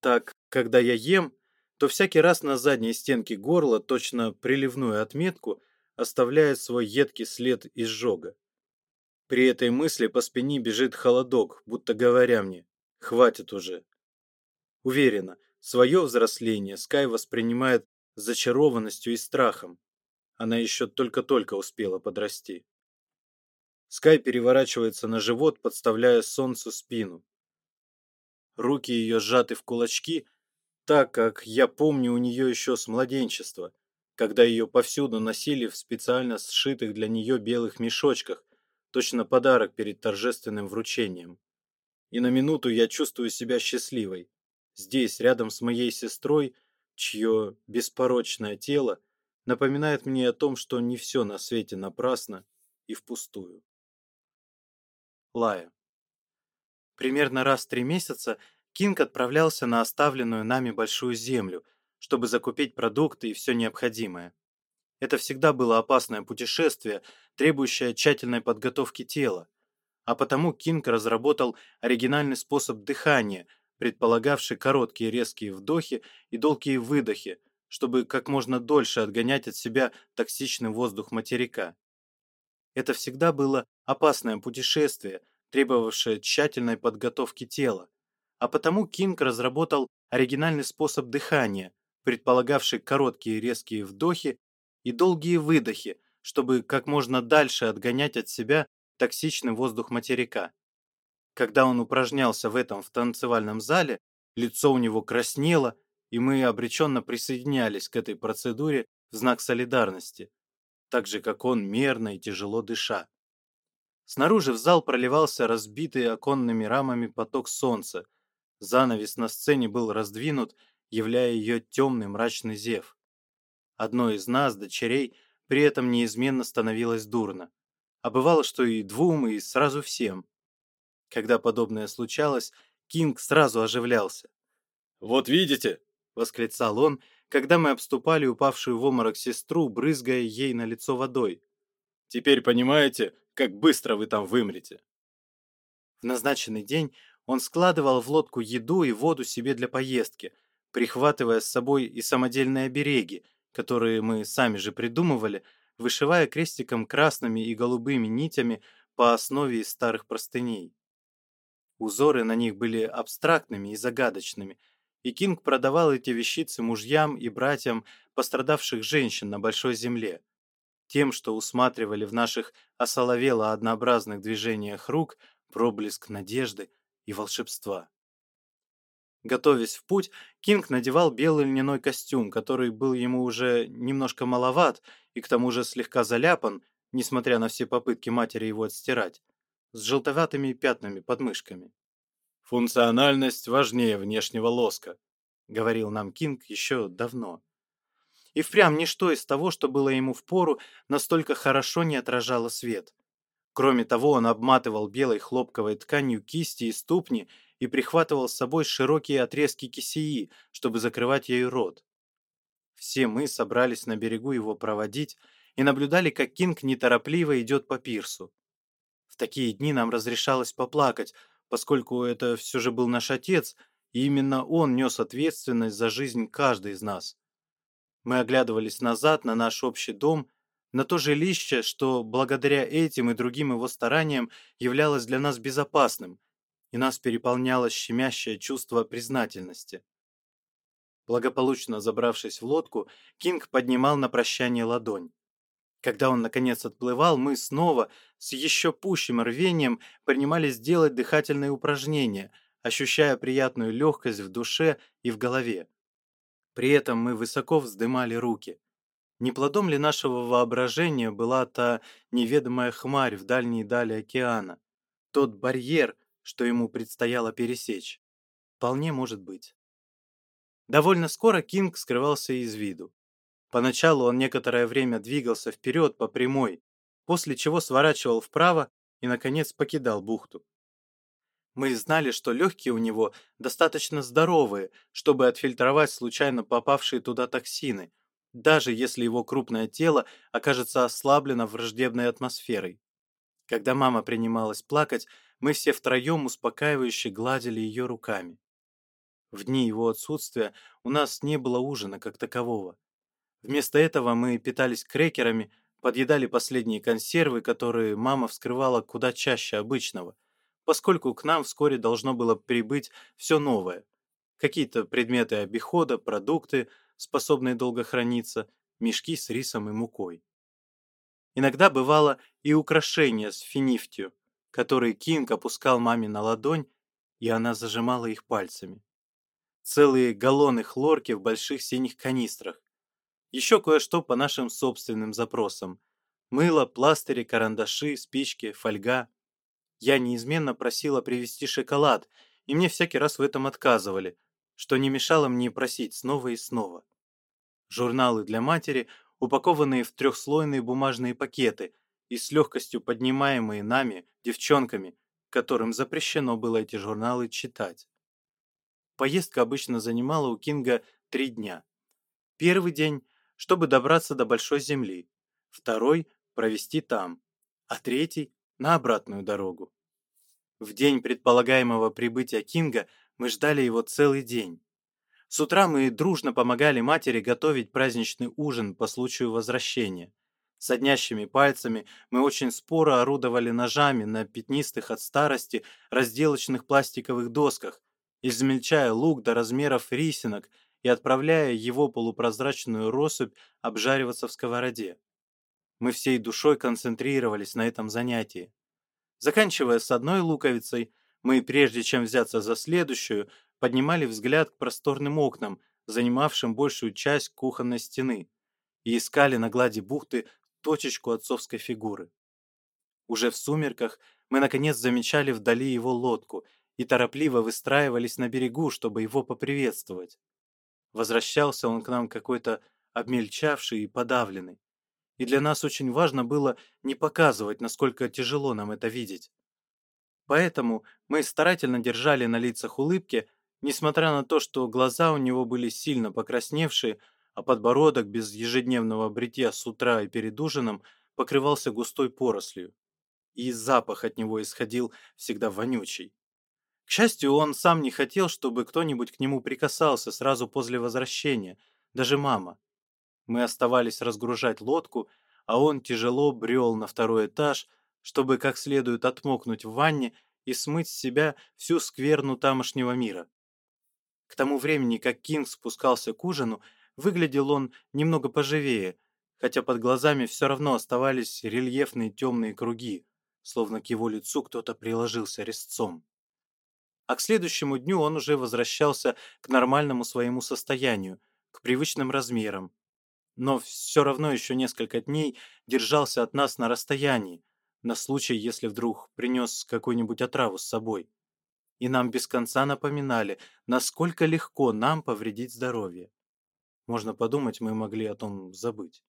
Так, когда я ем, то всякий раз на задней стенке горла точно приливную отметку, оставляет свой едкий след изжога. При этой мысли по спине бежит холодок, будто говоря мне «хватит уже». Уверена, свое взросление Скай воспринимает с зачарованностью и страхом. Она еще только-только успела подрасти. Скай переворачивается на живот, подставляя солнцу спину руки ее сжаты в кулачки, так как я помню у нее еще с младенчества, когда ее повсюду носили в специально сшитых для нее белых мешочках, точно подарок перед торжественным вручением. И на минуту я чувствую себя счастливой. Здесь, рядом с моей сестрой, чье беспорочное тело напоминает мне о том, что не все на свете напрасно и впустую. Лая. Примерно раз в три месяца Кинг отправлялся на оставленную нами большую землю, чтобы закупить продукты и все необходимое. Это всегда было опасное путешествие, требующее тщательной подготовки тела. А потому Кинг разработал оригинальный способ дыхания, предполагавший короткие резкие вдохи и долгие выдохи, чтобы как можно дольше отгонять от себя токсичный воздух материка. Это всегда было опасное путешествие, требовавшее тщательной подготовки тела а потому Кинг разработал оригинальный способ дыхания, предполагавший короткие резкие вдохи и долгие выдохи, чтобы как можно дальше отгонять от себя токсичный воздух материка. Когда он упражнялся в этом в танцевальном зале, лицо у него краснело, и мы обреченно присоединялись к этой процедуре в знак солидарности, так же, как он мерно и тяжело дыша. Снаружи в зал проливался разбитый оконными рамами поток солнца – занавес на сцене был раздвинут, являя ее темный мрачный зев. Одной из нас, дочерей, при этом неизменно становилось дурно. А бывало, что и двум, и сразу всем. Когда подобное случалось, Кинг сразу оживлялся. «Вот видите!» — восклицал он, когда мы обступали упавшую в обморок сестру, брызгая ей на лицо водой. «Теперь понимаете, как быстро вы там вымрете!» В назначенный день он складывал в лодку еду и воду себе для поездки, прихватывая с собой и самодельные обереги, которые мы сами же придумывали, вышивая крестиком красными и голубыми нитями по основе из старых простыней. Узоры на них были абстрактными и загадочными, и Кинг продавал эти вещицы мужьям и братьям пострадавших женщин на Большой Земле. Тем, что усматривали в наших осоловело-однообразных движениях рук, проблеск надежды, и волшебства. Готовясь в путь, Кинг надевал белый льняной костюм, который был ему уже немножко маловат и к тому же слегка заляпан, несмотря на все попытки матери его отстирать, с желтоватыми пятнами под мышками. «Функциональность важнее внешнего лоска», — говорил нам Кинг еще давно. И впрямь ничто из того, что было ему в пору, настолько хорошо не отражало свет — Кроме того, он обматывал белой хлопковой тканью кисти и ступни и прихватывал с собой широкие отрезки кисеи, чтобы закрывать ею рот. Все мы собрались на берегу его проводить и наблюдали, как Кинг неторопливо идет по пирсу. В такие дни нам разрешалось поплакать, поскольку это все же был наш отец, и именно он нес ответственность за жизнь каждой из нас. Мы оглядывались назад на наш общий дом на то жилище, что благодаря этим и другим его стараниям являлось для нас безопасным, и нас переполняло щемящее чувство признательности. Благополучно забравшись в лодку, Кинг поднимал на прощание ладонь. Когда он, наконец, отплывал, мы снова, с еще пущим рвением, принимались делать дыхательные упражнения, ощущая приятную легкость в душе и в голове. При этом мы высоко вздымали руки. Не плодом ли нашего воображения была та неведомая хмарь в дальней дали океана, тот барьер, что ему предстояло пересечь? Вполне может быть. Довольно скоро Кинг скрывался из виду. Поначалу он некоторое время двигался вперед по прямой, после чего сворачивал вправо и, наконец, покидал бухту. Мы знали, что легкие у него достаточно здоровые, чтобы отфильтровать случайно попавшие туда токсины – даже если его крупное тело окажется ослаблено враждебной атмосферой. Когда мама принималась плакать, мы все втроем успокаивающе гладили ее руками. В дни его отсутствия у нас не было ужина как такового. Вместо этого мы питались крекерами, подъедали последние консервы, которые мама вскрывала куда чаще обычного, поскольку к нам вскоре должно было прибыть все новое. Какие-то предметы обихода, продукты – способные долго храниться, мешки с рисом и мукой. Иногда бывало и украшения с финифтью, которые Кинг опускал маме на ладонь, и она зажимала их пальцами. Целые галлоны хлорки в больших синих канистрах. Еще кое-что по нашим собственным запросам. Мыло, пластыри, карандаши, спички, фольга. Я неизменно просила привезти шоколад, и мне всякий раз в этом отказывали – что не мешало мне просить снова и снова. Журналы для матери, упакованные в трехслойные бумажные пакеты и с легкостью поднимаемые нами, девчонками, которым запрещено было эти журналы читать. Поездка обычно занимала у Кинга три дня. Первый день, чтобы добраться до Большой Земли, второй – провести там, а третий – на обратную дорогу. В день предполагаемого прибытия Кинга – мы ждали его целый день. С утра мы дружно помогали матери готовить праздничный ужин по случаю возвращения. Соднящими пальцами мы очень споро орудовали ножами на пятнистых от старости разделочных пластиковых досках, измельчая лук до размеров рисинок и отправляя его полупрозрачную россыпь обжариваться в сковороде. Мы всей душой концентрировались на этом занятии. Заканчивая с одной луковицей, мы, прежде чем взяться за следующую, поднимали взгляд к просторным окнам, занимавшим большую часть кухонной стены, и искали на глади бухты точечку отцовской фигуры. Уже в сумерках мы, наконец, замечали вдали его лодку и торопливо выстраивались на берегу, чтобы его поприветствовать. Возвращался он к нам какой-то обмельчавший и подавленный. И для нас очень важно было не показывать, насколько тяжело нам это видеть поэтому мы старательно держали на лицах улыбки, несмотря на то, что глаза у него были сильно покрасневшие, а подбородок без ежедневного бритья с утра и перед ужином покрывался густой порослью. И запах от него исходил всегда вонючий. К счастью, он сам не хотел, чтобы кто-нибудь к нему прикасался сразу после возвращения, даже мама. Мы оставались разгружать лодку, а он тяжело брел на второй этаж, чтобы как следует отмокнуть в ванне и смыть с себя всю скверну тамошнего мира. К тому времени, как Кинг спускался к ужину, выглядел он немного поживее, хотя под глазами все равно оставались рельефные темные круги, словно к его лицу кто-то приложился резцом. А к следующему дню он уже возвращался к нормальному своему состоянию, к привычным размерам. Но все равно еще несколько дней держался от нас на расстоянии, на случай, если вдруг принес какую-нибудь отраву с собой. И нам без конца напоминали, насколько легко нам повредить здоровье. Можно подумать, мы могли о том забыть.